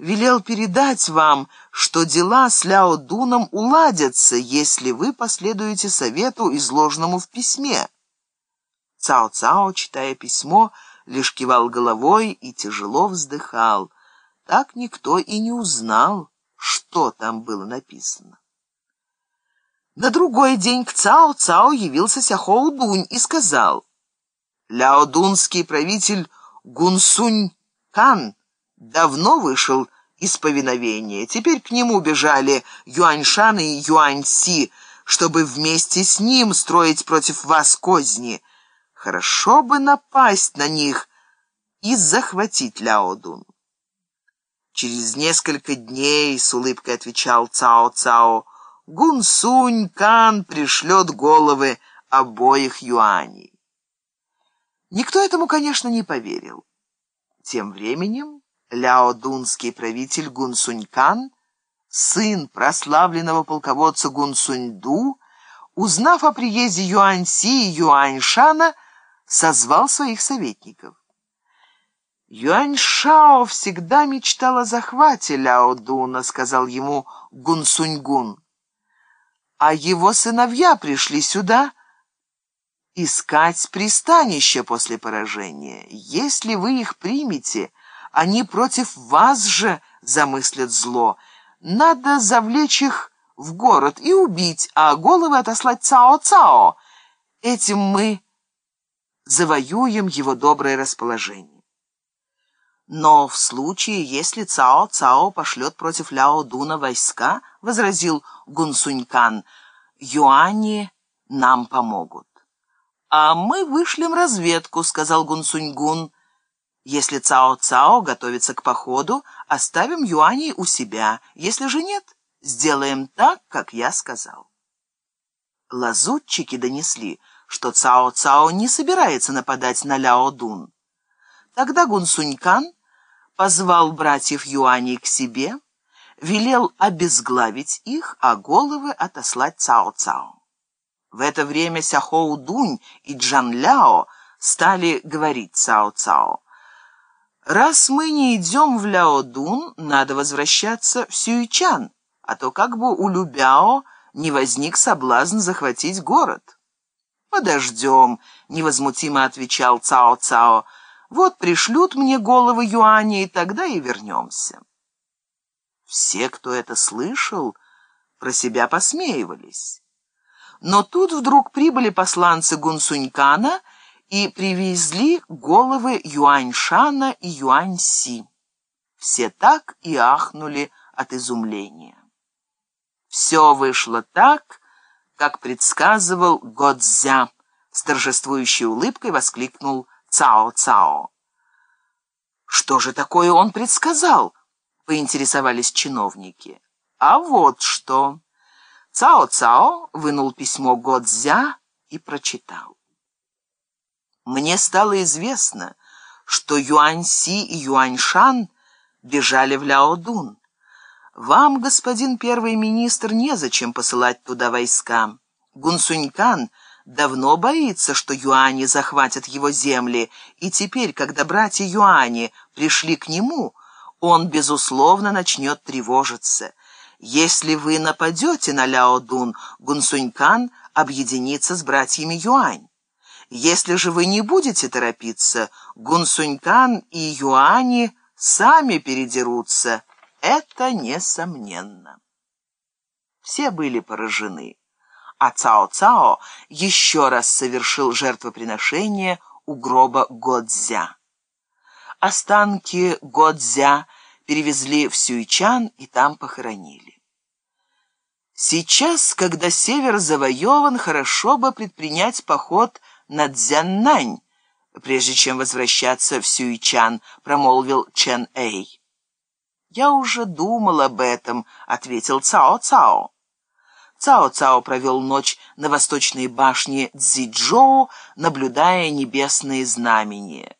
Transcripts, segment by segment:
велел передать вам, что дела с Ляо Дуном уладятся, если вы последуете совету, изложенному в письме. Цао-Цао, читая письмо, лишь кивал головой и тяжело вздыхал. Так никто и не узнал, что там было написано. На другой день к Цао-Цао явился Сяхоу-Дунь и сказал, «Ляодунский правитель Гунсунь-Кан давно вышел из повиновения. Теперь к нему бежали Юаньшан и Юаньси, чтобы вместе с ним строить против вас козни. Хорошо бы напасть на них и захватить Ляодун». Через несколько дней, с улыбкой отвечал Цао-Цао, Гунсунь-Кан пришлет головы обоих юаней. Никто этому, конечно, не поверил. Тем временем ляодунский правитель Гунсунь-Кан, сын прославленного полководца Гунсунь-Ду, узнав о приезде Юаньси и Юаньшана, созвал своих советников. Юаньшао всегда мечтал о захвате Ляодуна, сказал ему Гунсунь-Гун а его сыновья пришли сюда искать пристанище после поражения. Если вы их примете, они против вас же замыслят зло. Надо завлечь их в город и убить, а головы отослать Цао-Цао. Этим мы завоюем его доброе расположение. Но в случае, если Цао-Цао пошлет против Ляо-Дуна войска, возразил Гунсунькан, юани нам помогут. А мы вышлем разведку, сказал Гунсуньгун. Если Цао-Цао готовится к походу, оставим юаней у себя. Если же нет, сделаем так, как я сказал. Лазутчики донесли, что Цао-Цао не собирается нападать на Ляо-Дун. Тогда Гунсунькан позвал братьев Юаней к себе, велел обезглавить их, а головы отослать Цао-Цао. В это время Сяхоу-Дунь и Джан-Ляо стали говорить Цао-Цао. «Раз мы не идем в Ляо-Дун, надо возвращаться в Сюичан, а то как бы у Любяо не возник соблазн захватить город». «Подождем», — невозмутимо отвечал Цао-Цао, — вот пришлют мне головы юани, и тогда и вернемся. Все, кто это слышал, про себя посмеивались. Но тут вдруг прибыли посланцы Гунсунькана и привезли головы Юаньшана и Юаньси. Все так и ахнули от изумления. Все вышло так, как предсказывал Годзя. С торжествующей улыбкой воскликнул Цао-Цао. «Что же такое он предсказал?» — поинтересовались чиновники. «А вот что!» Цао-Цао вынул письмо Годзя и прочитал. «Мне стало известно, что Юаньси и Юаньшан бежали в Ляодун. Вам, господин первый министр, незачем посылать туда войска. Гунсунькан — давно боится, что юани захватят его земли, и теперь, когда братья юани пришли к нему, он, безусловно, начнет тревожиться. Если вы нападете на Ляодун, Гунсунькан объединится с братьями Юань. Если же вы не будете торопиться, Гунсунькан и Юани сами передерутся. Это несомненно. Все были поражены а Цао-Цао еще раз совершил жертвоприношение у гроба Годзя. Останки Годзя перевезли в Сюйчан и там похоронили. Сейчас, когда север завоеван, хорошо бы предпринять поход на Цзяннань, прежде чем возвращаться в Сюйчан, промолвил Чен Эй. «Я уже думал об этом», — ответил Цао-Цао. Цао-Цао провел ночь на восточной башне Цзичжоу, наблюдая небесные знамения.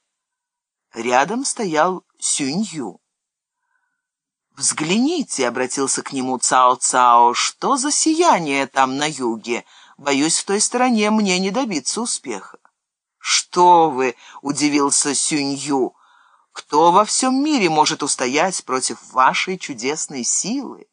Рядом стоял Сюнью. «Взгляните», — обратился к нему Цао-Цао, — «что за сияние там на юге? Боюсь, в той стороне мне не добиться успеха». «Что вы?» — удивился Сюнью. Кто во всем мире может устоять против вашей чудесной силы?